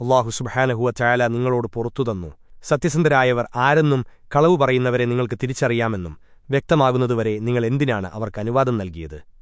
അള്ളാഹു സുബഹാനഹുവ ചായാല നിങ്ങളോട് പുറത്തുതന്നു സത്യസന്ധരായവർ ആരെന്നും കളവു പറയുന്നവരെ നിങ്ങൾക്ക് തിരിച്ചറിയാമെന്നും വ്യക്തമാകുന്നതുവരെ നിങ്ങൾ എന്തിനാണ് അവർക്ക് അനുവാദം നൽകിയത്?